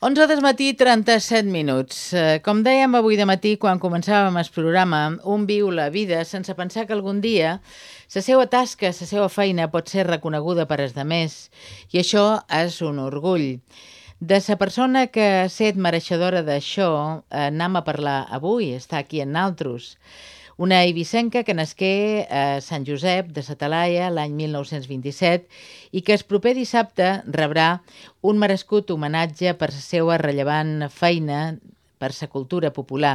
11 del matí, 37 minuts. Eh, Com dèiem avui de matí, quan començàvem el programa, un viu la vida sense pensar que algun dia la seva tasca, la seva feina pot ser reconeguda per els demés i això és un orgull. De la persona que ha set mereixedora d'això, eh, anem a parlar avui, està aquí en naltros. Una eivissenca que nasqué a Sant Josep de Satalaia l'any 1927 i que el proper dissabte rebrà un merescut homenatge per la seva rellevant feina per la cultura popular.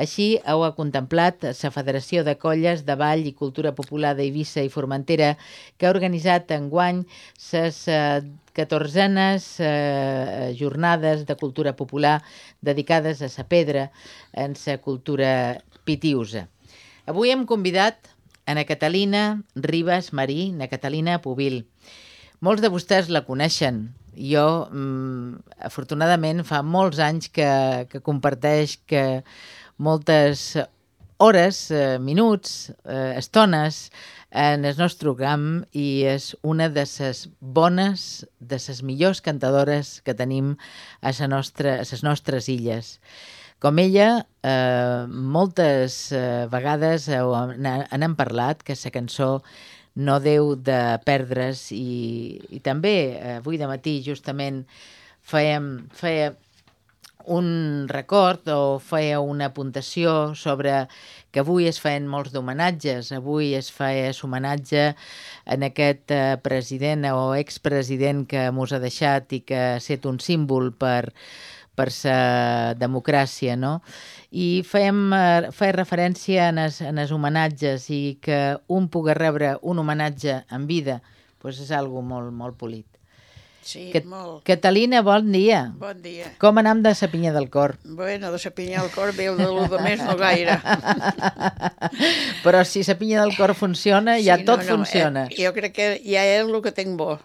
Així ho ha contemplat la Federació de Colles de Ball i Cultura Popular d'Eivissa i Formentera, que ha organitzat enguany les eh, 14enes eh, jornades de cultura popular dedicades a la pedra en la cultura pitiusa. Avui hem convidat a na Catalina Ribas Marí, na Catalina Pubil. Molts de vostès la coneixen. Jo, mm, afortunadament, fa molts anys que, que comparteix que moltes hores, eh, minuts, eh, estones en el nostre camp i és una de les bones, de les millors cantadores que tenim a, les nostres illes. Com ella, eh, moltes eh, vegades heu, n'hem parlat que la cançó no deu de perdre's i, i també eh, avui de matí justament fèiem, feia un record o feia una apuntació sobre que avui es feien molts d'homenatges. Avui es feia homenatge en aquest eh, president o expresident que mos ha deixat i que ha set un símbol per, per sa democràcia, no? I fèiem, eh, feia referència en els, en els homenatges i que un pugui rebre un homenatge en vida pues és algo molt, molt polit. Sí, Que, molt. Catalina, bon dia. Bon dia. Com anam de sa pinya del cor? Bueno, de sapinyar el cor veu de lo de més no gaire. Però si la pinya del cor funciona, ja Sí, tot no, no, funciona. Eh, jo crec que ja és el que tinc bo.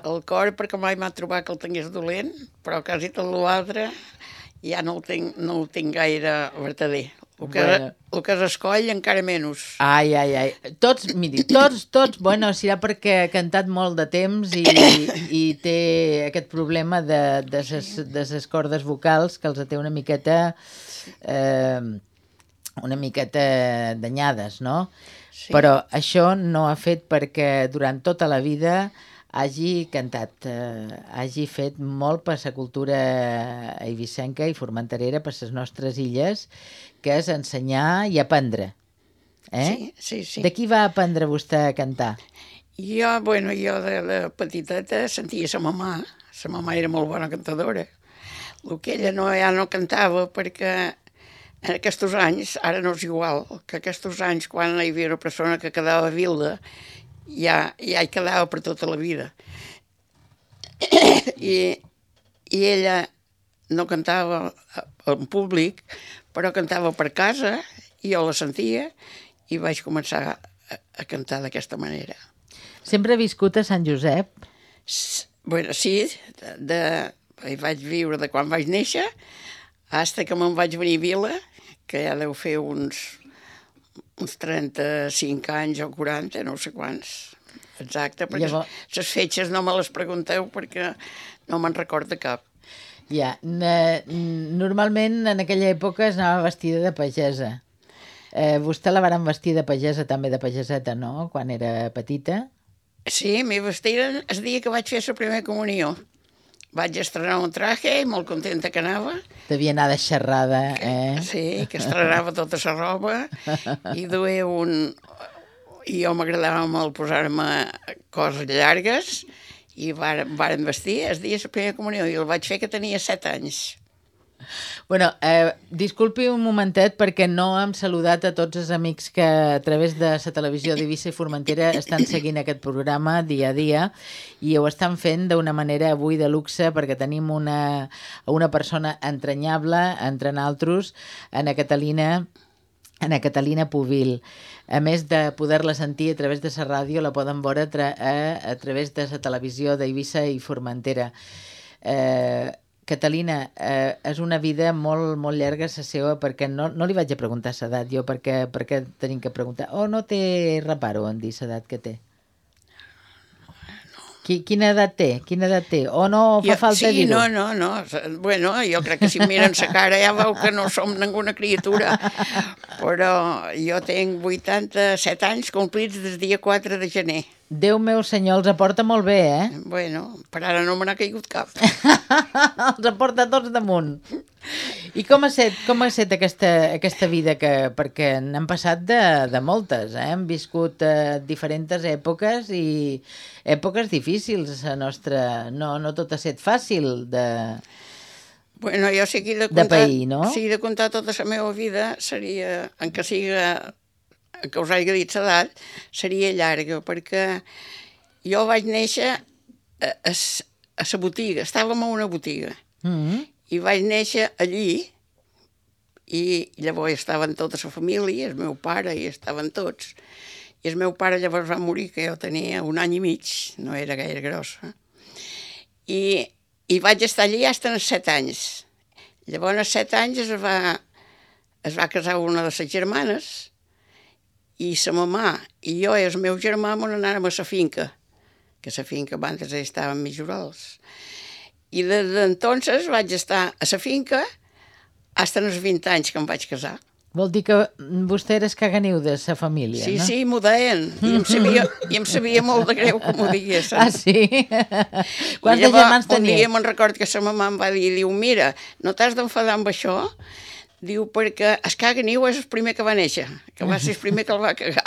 El cor, perquè mai m'ha trobat que el tingués dolent, però quasi tot l'altre ja no el tinc, no el tinc gaire verdader. El que, Bueno. el que s'escoll encara menys. Ai, ai, ai. Tots, miri, tots, tots, bueno, serà perquè ha cantat molt de temps i, i té aquest problema de, de, ses, de ses cordes vocals que els té una miqueta eh, una miqueta danyades, no? Sí. Però això no ha fet perquè durant tota la vida hagi cantat, eh, hagi fet molt per la cultura eivissenca i formenterera, per les nostres illes, que és ensenyar i aprendre. Eh? Sí, sí, sí. De qui va aprendre vostè a cantar? Jo, bueno, jo de la petiteta sentia sa mamà. Sa mamà era molt bona cantadora. El que ella no, ja no cantava perquè en aquests anys, ara no és igual, que aquests anys quan hi havia una persona que quedava viuda, ja, ja hi quedava per tota la vida. I, I ella no cantava en públic, però cantava per casa, i jo la sentia, i vaig començar a, a cantar d'aquesta manera. Sempre ha viscut a Sant Josep? S- Bueno, sí, de, de, hi vaig viure de quan vaig néixer, fins que me'n vaig venir a Vila, que ja deu fer uns, uns 35 anys o 40, no sé quants, exacte, perquè Llavors- les fetges no me les pregunteu perquè no me'n recorda cap. Ja. Normalment en aquella època es anava vestida de pagesa. Eh, vostè la varen vestir de pagesa, també de pageseta, no?, quan era petita. Sí, m'hi vestiren el dia que vaig fer la primera comunió. Vaig estrenar un traje i molt contenta que anava. Devia anar de xerrada, eh? Sí, que estrenava tota la roba i duia un... I jo m'agradava molt posar-me coses llargues i varen, varen vestir el dia de la primera comunió i el vaig fer que tenia set anys. Bueno, eh, disculpi un momentet perquè no hem saludat a tots els amics que a través de la televisió d'Eivissa i Formentera estan seguint aquest programa dia a dia i ho estan fent d'una manera avui de luxe perquè tenim una, una persona entranyable entre naltros, Ana Catalina Ana Catalina Pubil. A més de poder-la sentir a través de la ràdio, la poden veure a, tra a, a través de la televisió d'Eivissa i Formentera. Eh, Catalina, eh, és una vida molt, molt llarga la seva, perquè no, no li vaig a preguntar l'edat jo, perquè, perquè tenim que preguntar. O oh, no té reparo en dir l'edat que té? Qui, quina edat té? Quina edat té? O no fa Jo- falta sí, dir-ho? no, no, no. Bueno, jo crec que si miren sa cara ja veu que no som ninguna criatura. Però jo tinc 87 anys complits des dia 4 de gener. Déu meu senyor, els aporta molt bé, eh? Bueno, per ara no me n'ha caigut cap. els aporta tots damunt. I com ha set, com ha set aquesta, aquesta vida? Que, perquè n'han passat de, de moltes, eh? Hem viscut eh, diferents èpoques i èpoques difícils. La nostra... No, no tot ha set fàcil de... Bueno, jo sí que he de De contar... pair, no? Si de contar tota la meva vida, seria, en que siga que us hagi dit l'edat, seria llarga, perquè jo vaig néixer a, a, a la botiga, estàvem a una botiga, Mm -hmm. i vaig néixer allí, i llavors estaven tota la família, el meu pare, i estaven tots. I el meu pare llavors va morir, que jo tenia un any i mig, no era gaire grossa. I, i vaig estar allí fins als set anys. Llavors, als set anys es va, es va casar una de les germanes, i sa mamà i jo i el meu germà m'on anàrem a la finca, que la finca abans estava en Mijorols. I des d'entonces vaig estar a la finca fins als 20 anys que em vaig casar. Vol dir que vostè era caganiu de sa família, Sí, no? sí, m'ho deien. I em, sabia, I em sabia molt de greu que m'ho diguessin. Ah, sí? Quants de germans Un dia tenia? me'n record que sa mamà em va dir, diu, mira, no t'has d'enfadar amb això, diu, perquè es caga niu és el primer que va néixer, que va ser el primer que el va cagar.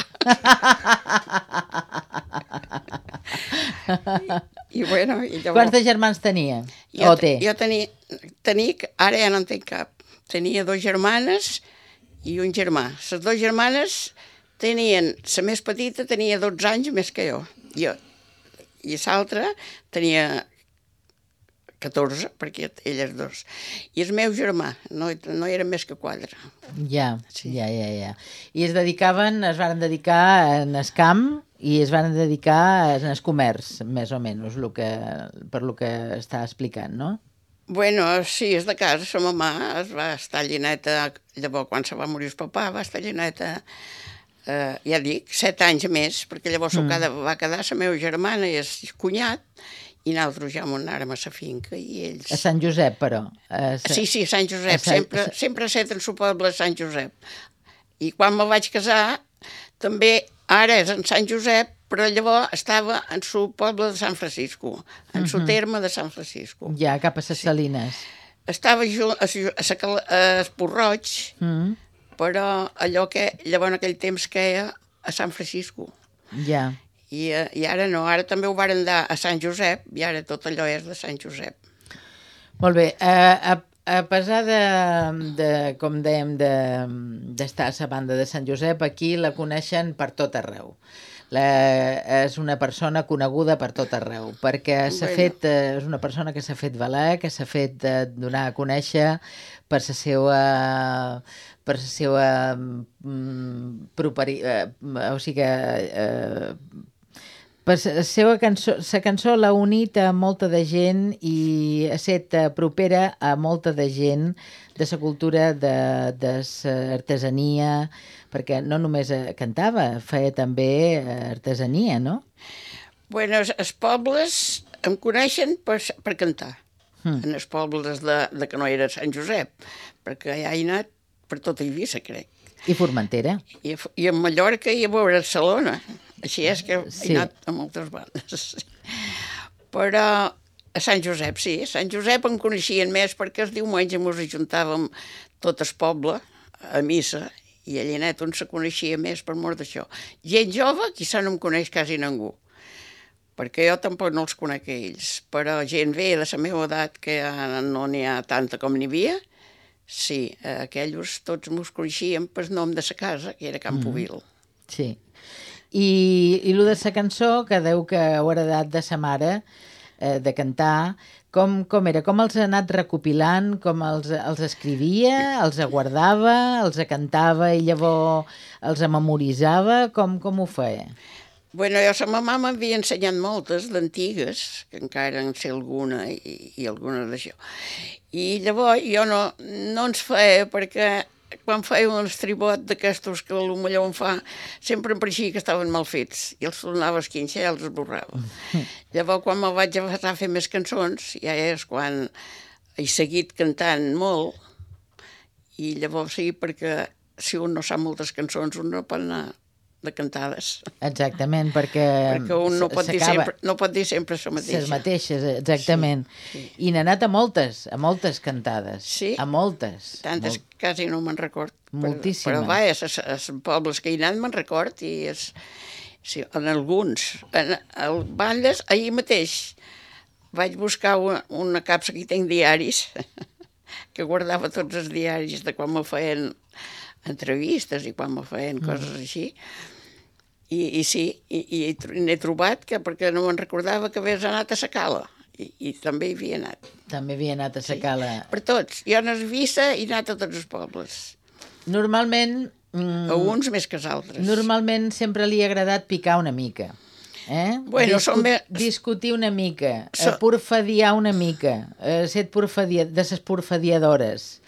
I, I bueno, i llavors... Quants de germans tenia? Jo, o té? Jo tenia, tenia, ara ja no en tinc cap. Tenia dos germanes i un germà. Les dues germanes tenien, la més petita tenia 12 anys més que jo. jo. I l'altra tenia 14, perquè elles dos. I el meu germà, no, no eren més que quatre. Ja, Sí. ja, ja, ja. I es dedicaven, es van dedicar en el camp i es van dedicar en el comerç, més o menys, lo que, per lo que està explicant, no? Bueno, sí, és de casa, sa mamà es va estar lleneta, llavors quan se va morir el papà va estar lleneta, eh, ja dic, set anys més, perquè llavors mm. cada, va quedar la meva germana i el cunyat, i nosaltres ja m'ho anàrem a la finca i ells... A Sant Josep, però. A sa... Sí, sí, Sant Josep, a Sant- sempre, sempre ha estat en el poble de Sant Josep. I quan me vaig casar, també ara és en Sant Josep, però llavors estava en el poble de Sant Francisco, en el terme de Sant Francisco. Ja, cap a les Salines. Estava a, a, Sa- a Esporroig, Mm. però allò que llavors en aquell temps queia a Sant Francisco. Ja. I, eh, I ara no, ara també ho varen dar a Sant Josep, i ara tot allò és de Sant Josep. Molt bé. A, a, a pesar de, de com dèiem, de- d'estar a la banda de Sant Josep, aquí la coneixen per tot arreu. La, és una persona coneguda per tot arreu, perquè s'ha Bueno. fet, eh, és una persona que s'ha fet valer, que s'ha fet eh, donar a conèixer per la seva per la seva mm, properi, eh, o sigui que eh, per la seva cançó, la cançó l'ha unit a molta de gent i ha estat eh, propera a molta de gent de la cultura de, de l'artesania, perquè no només eh, cantava, feia també eh, artesania, no? Bueno, els, pobles em coneixen per, per cantar. Hmm. En els pobles de, de que no era Sant Josep, perquè ja he anat per tota Eivissa, crec. I Formentera. I, i a Mallorca i a Barcelona. Així és que Sí. he anat a moltes bandes. Però a Sant Josep, sí. A Sant Josep em coneixien més perquè els diumenge ens ajuntàvem tot el poble a missa i a Llenet on se coneixia més per mort d'això. Gent jove, quizà no em coneix quasi ningú, perquè jo tampoc no els conec a ells, però gent ve de la meva edat, que no n'hi ha tanta com n'hi havia, sí, aquells tots mos coneixíem pel nom de sa casa, que era Campovil. Sí. I, i el de la cançó, que deu que heu heredat de sa mare, eh, de cantar, com, com era? Com els ha anat recopilant? Com els, els escrivia? Els guardava? Els cantava i llavors els memoritzava? Com, com ho feia? Bueno, jo sa mamà m'havia ensenyat moltes d'antigues, que encara en sé alguna i, i alguna d'això. I llavors jo no, no ens feia perquè quan feia un estribot d'aquestos que el millor em fa, sempre em pareixia que estaven mal fets, i els tornava a esquinxar i els esborrava. Llavors, quan me vaig a fer més cançons, ja és quan he seguit cantant molt, i llavors sí, perquè si un no sap moltes cançons, un no pot anar de cantades. Exactament, perquè... Perquè un no pot, dir sempre, no pot dir sempre això mateix. Les mateixes, exactament. Sí, sí. I n'ha anat a moltes, a moltes cantades. Sí. A moltes. Tantes Molt... quasi no me'n record. Moltíssimes. Però, però va, és, pobles que hi he anat me'n record i és, sí, en alguns. En el Balles, ahir mateix, vaig buscar una, una capsa que hi tinc diaris, que guardava tots els diaris de quan me feien entrevistes i quan me feien mm. coses així, i, i sí, i, i n'he trobat que, perquè no me'n recordava que havies anat a Sacala. I, I també hi havia anat. També havia anat a Sacala. Sí, per tots. Jo no he vista i anat a tots els pobles. Normalment... Mm, a uns més que els altres. Normalment sempre li ha agradat picar una mica. Eh? Bueno, Discut, bé... Discutir una mica, so... eh, porfadiar una mica, eh, ser porfadia... de ses porfadiadores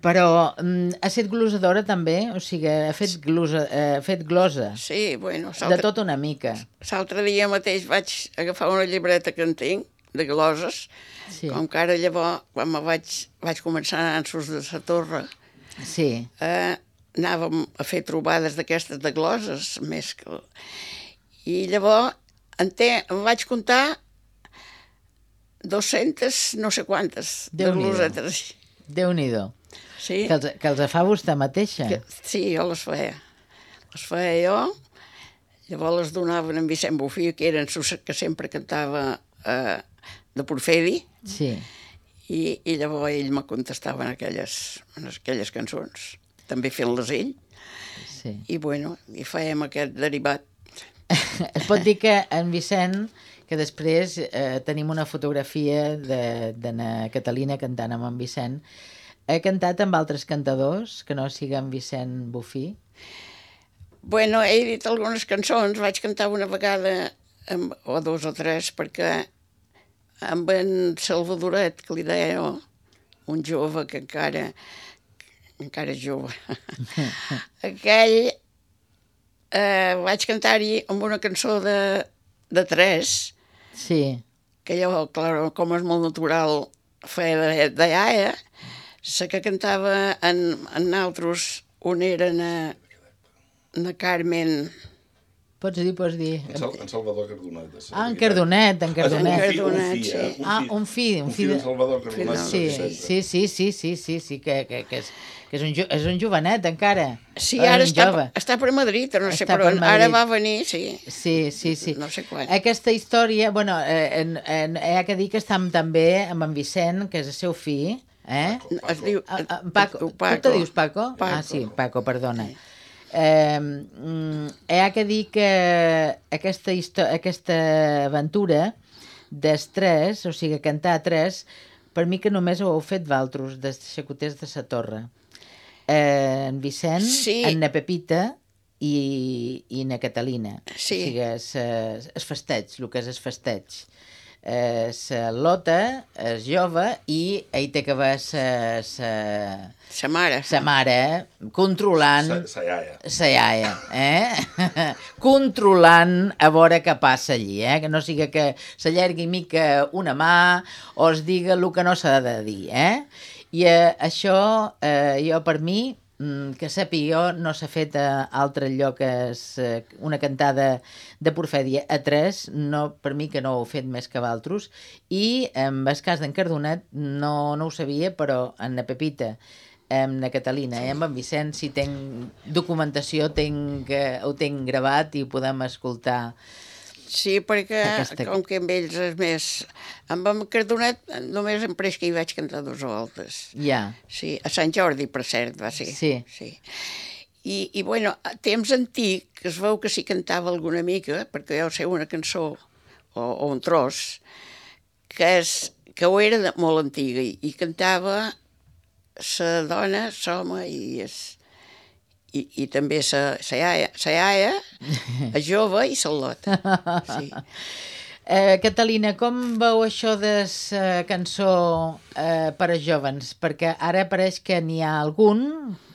però mm, ha estat glosadora també? O sigui, ha fet, glosa, eh, ha fet glosa? Sí, bueno... De tot una mica. L'altre dia mateix vaig agafar una llibreta que en tinc, de gloses, sí. com que ara llavors, quan me vaig, vaig començar a anar de la torre, sí. eh, anàvem a fer trobades d'aquestes de gloses, més que... I llavors en té, em vaig comptar 200 no sé quantes Déu de glosetes. Déu-n'hi-do. Sí. Que els, que els fa vostè mateixa? Que, sí, jo les feia. Les feia jo, llavors les donaven en Vicent Bufí, que eren que sempre cantava eh, de Porfedi, sí. i, i llavors ell me contestava en aquelles, en aquelles cançons, també fent-les ell, sí. i bueno, i fèiem aquest derivat. es pot dir que en Vicent que després eh, tenim una fotografia de, de Catalina cantant amb en Vicent he cantat amb altres cantadors que no siguen Vicent Bufí? Bueno, he dit algunes cançons, vaig cantar una vegada amb, o dos o tres perquè amb en Salvadoret, que li deia jo, un jove que encara encara jove. Aquell eh, vaig cantar-hi amb una cançó de, de tres, sí. que jo, clar, com és molt natural, feia de, de iaia, la que cantava en, en altres, on eren a, a Carmen... Pots dir, pots dir. En, Sal, en Salvador Cardonet. Ah, en Cardonet, en Cardonet. En Cardonet, sí. Eh? Ah, un fi. Un fi de Salvador Cardonet. Sí, sí, sí, sí, sí, sí, sí, que, que, que, és, que és, un, jo, és un jovenet encara. Sí, ara està, jove. està per Madrid, no sé per on. Ara va venir, sí. Sí, sí, sí. No sé quan. Aquesta història, bueno, eh, en, en, hi ha que dir que estem també amb en Vicent, que és el seu fill, Eh? Paco, Paco. Es diu... Ah, ah, Paco. Paco. Tu te dius Paco? Paco? Ah, sí, Paco, perdona. Sí. Eh, hi ha que dir que aquesta, aquesta aventura d'estrès, o sigui, cantar a tres, per mi que només ho heu fet valtros, de xacoters de sa torre. Eh, en Vicent, sí. en na Pepita i, i na Catalina. Sí. O sigui, es, es festeig, el que és es festeig eh, sa lota és jove i ell té que haver sa, sa, sa mare. Sa mare, controlant... Sa, sa iaia. Sa iaia, eh? controlant a veure què passa allí, eh? Que no siga que s'allargui mica una mà o es diga el que no s'ha de dir, eh? I eh, això, eh, jo per mi, que sàpiga jo, no s'ha fet a altre lloc és, eh, una cantada de Porfèdia a tres, no, per mi que no ho he fet més que altres, i en el cas d'en Cardonet no, no ho sabia, però en la Pepita amb la Catalina i amb en Vicent, si tenc documentació, tenc, eh, ho tenc gravat i podem escoltar Sí, perquè Aquesta... com que amb ells és més... Amb en Cardonet només em pres que hi vaig cantar dos voltes. Ja. Sí, a Sant Jordi, per cert, va ser. Sí. sí. I, I, bueno, a temps antic, es veu que s'hi cantava alguna mica, perquè jo sé una cançó, o, o un tros, que, és, que ho era de, molt antiga, i, i cantava sa dona, l'home i es, i, i també sa, sa iaia, sa iaia, a jove i sa lota. Sí. Eh, Catalina, com veu això de la cançó eh, per a jovens? Perquè ara pareix que n'hi ha algun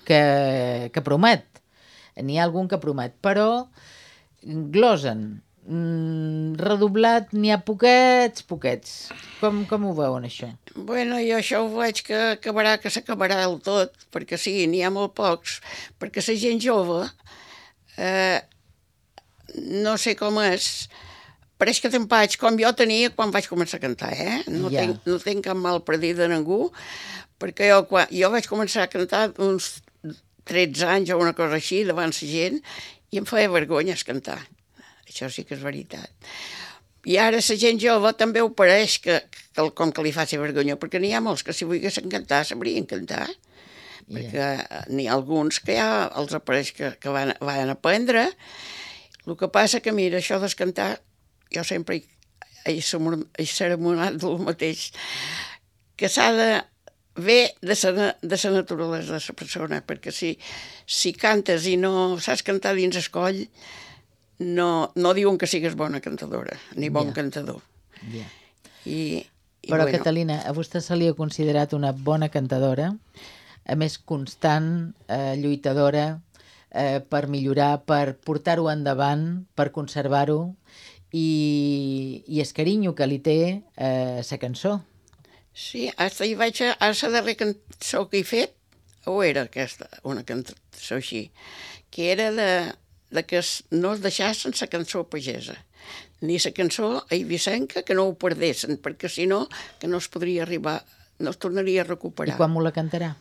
que, que promet. N'hi ha algun que promet, però glosen. Mm, redoblat n'hi ha poquets, poquets. Com, com ho veuen, això? Bueno, jo això ho veig que acabarà, que s'acabarà el tot, perquè sí, n'hi ha molt pocs, perquè la gent jove, eh, no sé com és, pareix que t'empatx com jo tenia quan vaig començar a cantar, eh? No, Ja. tinc, no tinc cap mal per dir de ningú, perquè jo, quan, jo vaig començar a cantar uns 13 anys o una cosa així davant la gent i em feia vergonya cantar. Això sí que és veritat. I ara la gent jove també ho pareix que, que com que li faci vergonya, perquè n'hi ha molts que si volguessin cantar sabrien cantar, perquè eh, n'hi ha alguns que ja els apareix que, que van, van aprendre. El que passa que, mira, això de cantar, jo sempre he, he, he ceremonat del mateix, que s'ha de ve de la, de la naturalesa de la persona, perquè si, si cantes i no saps cantar dins el coll, no, no diuen que sigues bona cantadora, ni bon Ja. cantador. Ja. I, i Però, bueno, Catalina, a vostè se li ha considerat una bona cantadora, a més constant, eh, lluitadora, eh, per millorar, per portar-ho endavant, per conservar-ho, i, i el carinyo que li té eh, la cançó. Sí, hasta hi vaig a, a la darrera cançó que he fet, o era aquesta, una cançó així, que era de, de que no es deixassen la cançó pagesa, ni la cançó eivissenca que no ho perdessin, perquè si no, que no es podria arribar, no es tornaria a I recuperar. quan m'ho la cantarà?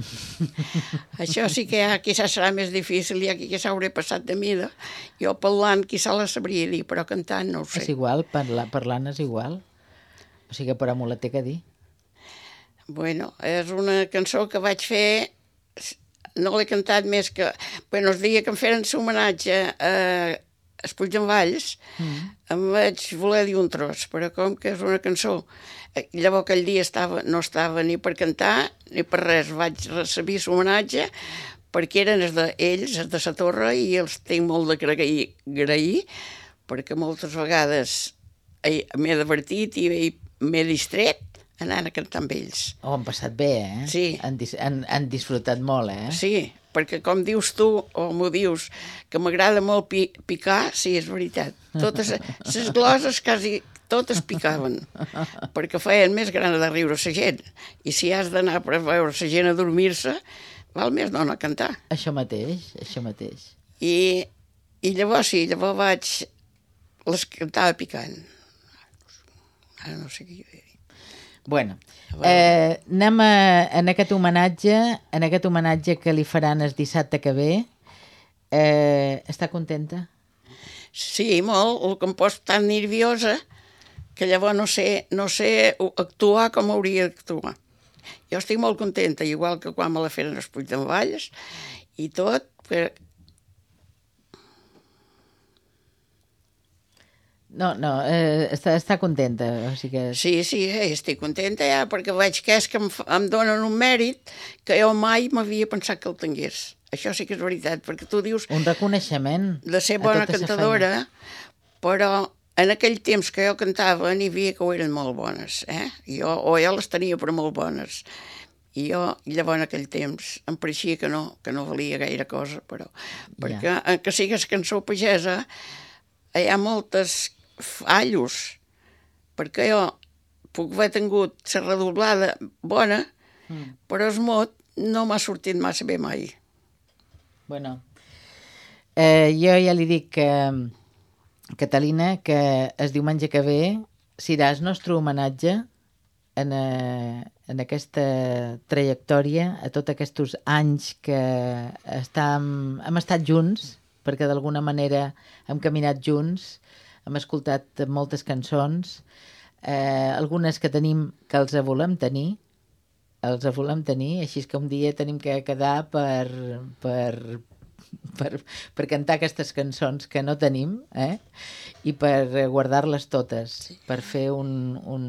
Això sí que ja quizás serà més difícil, ja que s'hauré passat de mida. Jo parlant quizá la sabria dir, però cantant no ho sé. És igual, parla, parlant és igual. O sigui que però m'ho la té que dir. Bueno, és una cançó que vaig fer, no l'he cantat més que... Bueno, el dia que em feren l'homenatge a Espuig en Valls, mm. em vaig voler dir un tros, però com que és una cançó... eh, Llavors aquell dia estava, no estava ni per cantar ni per res, vaig recebre l'homenatge perquè eren els d'ells, els de la torre, i els tinc molt de grair, grair perquè moltes vegades he- m'he divertit i he- m'he distret anant a cantar amb ells. Ho han passat bé, eh? Sí. Han, dis han, han disfrutat molt, eh? Sí, perquè com dius tu, o m'ho dius, que m'agrada molt pi picar, sí, és veritat. Totes les gloses quasi totes picaven, perquè feien més gran de riure la gent. I si has d'anar per veure la gent a dormir-se, val més no anar a cantar. Això mateix, això mateix. I, i llavors sí, llavors vaig... Les cantava picant. Ara no sé què dir. Bueno, eh, anem a, en aquest homenatge, en aquest homenatge que li faran el dissabte que ve. Eh, està contenta? Sí, molt, el que em poso tan nerviosa que llavors no sé, no sé actuar com hauria d'actuar. Jo estic molt contenta, igual que quan me la feren els Puig d'en Valls i tot, però No, no, eh, està, està contenta. O sigui que... sí, sí, eh, estic contenta ja, perquè veig que és que em, em donen un mèrit que jo mai m'havia pensat que el tingués. Això sí que és veritat, perquè tu dius Un reconeixement. de ser bona tota cantadora, però en aquell temps que jo cantava n'hi havia que ho eren molt bones, eh? Jo, o jo les tenia per molt bones. I jo, llavors en aquell temps, em pareixia que no, que no valia gaire cosa, però... Perquè en que sigues cançó pagesa, hi ha moltes fallos, perquè jo puc haver tingut la redoblada bona, Mm. però el mot no m'ha sortit massa bé mai. Bueno, eh, jo ja li dic que, Catalina, que el diumenge que ve serà el nostre homenatge en, eh, en aquesta trajectòria, a tots aquests anys que estam, hem estat junts, perquè d'alguna manera hem caminat junts, hem escoltat moltes cançons, eh, algunes que tenim que els volem tenir, els volem tenir, així que un dia tenim que quedar per, per, per, per cantar aquestes cançons que no tenim eh? i per guardar-les totes, sí. per fer un, un,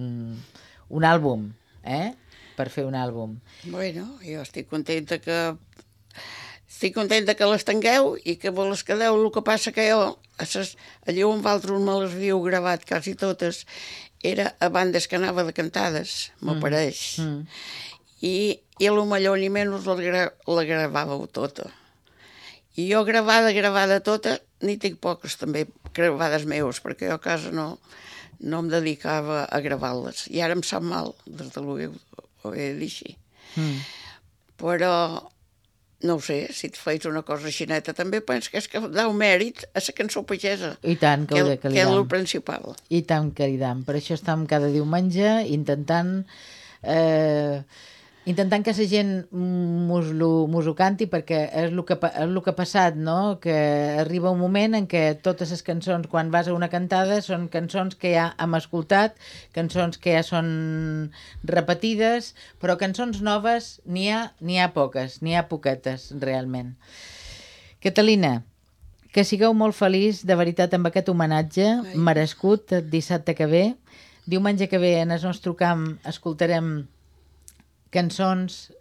un àlbum, eh? per fer un àlbum. Bueno, jo estic contenta que estic contenta que les tingueu i que vos les quedeu. El que passa que jo, a ses, allò on vosaltres me les havíeu gravat quasi totes, era a bandes que anava de cantades, m'apareix. Mm. I, I a lo millor ni menys la, gra la gravàveu tota. I jo gravada, gravada tota, n'hi tinc poques també gravades meus, perquè jo a casa no, no em dedicava a gravar-les. I ara em sap mal, des de l'ho ho he dir així. Mm. Però, no ho sé, si et feis una cosa així neta, també penso que és que dau mèrit a la cançó pagesa. I tant, que, que, que. Que és el principal. I tant que li dam. Per això estem cada diumenge intentant... Eh, intentant que la gent mos, ho canti perquè és el que, és el que ha passat, no? que arriba un moment en què totes les cançons, quan vas a una cantada, són cançons que ja hem escoltat, cançons que ja són repetides, però cançons noves n'hi ha, ha poques, n'hi ha poquetes, realment. Catalina, que sigueu molt feliç, de veritat, amb aquest homenatge Ai. merescut dissabte que ve. Diumenge que ve en el nostre camp escoltarem cançons,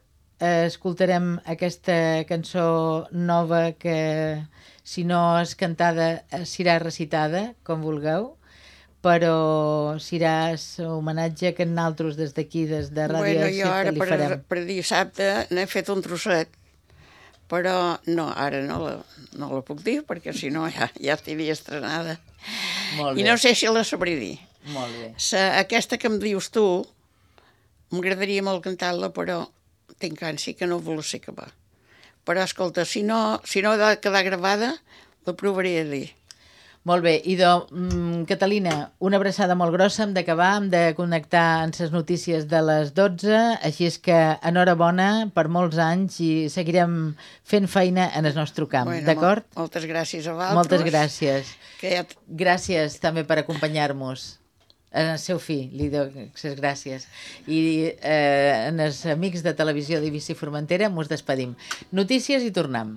eh, escoltarem aquesta cançó nova que, si no és cantada, eh, serà recitada, com vulgueu, però serà homenatge que nosaltres des d'aquí, des de Ràdio bueno, Èxit, jo ara li per, farem. per dissabte n'he fet un trosset, però no, ara no la, no la puc dir, perquè si no ja, ja estaria estrenada. Molt I bé. no sé si la sabré dir. Molt bé. Sa, aquesta que em dius tu, m'agradaria molt cantar-la, però tinc ànsia que no vol ser acabar. Però, escolta, si no, si no ha de quedar gravada, la provaré a dir. Molt bé, Idò, mm, Catalina, una abraçada molt grossa, hem d'acabar, hem de connectar amb les notícies de les 12, així és que enhorabona per molts anys i seguirem fent feina en el nostre camp, Bueno, d'acord? mol- Moltes gràcies a vosaltres. Moltes gràcies. Que ja, Gràcies també per acompanyar-nos. En el seu fill, li dono les gràcies. I eh, en els amics de televisió d'Eivissa i Formentera mos despedim. Notícies i tornem.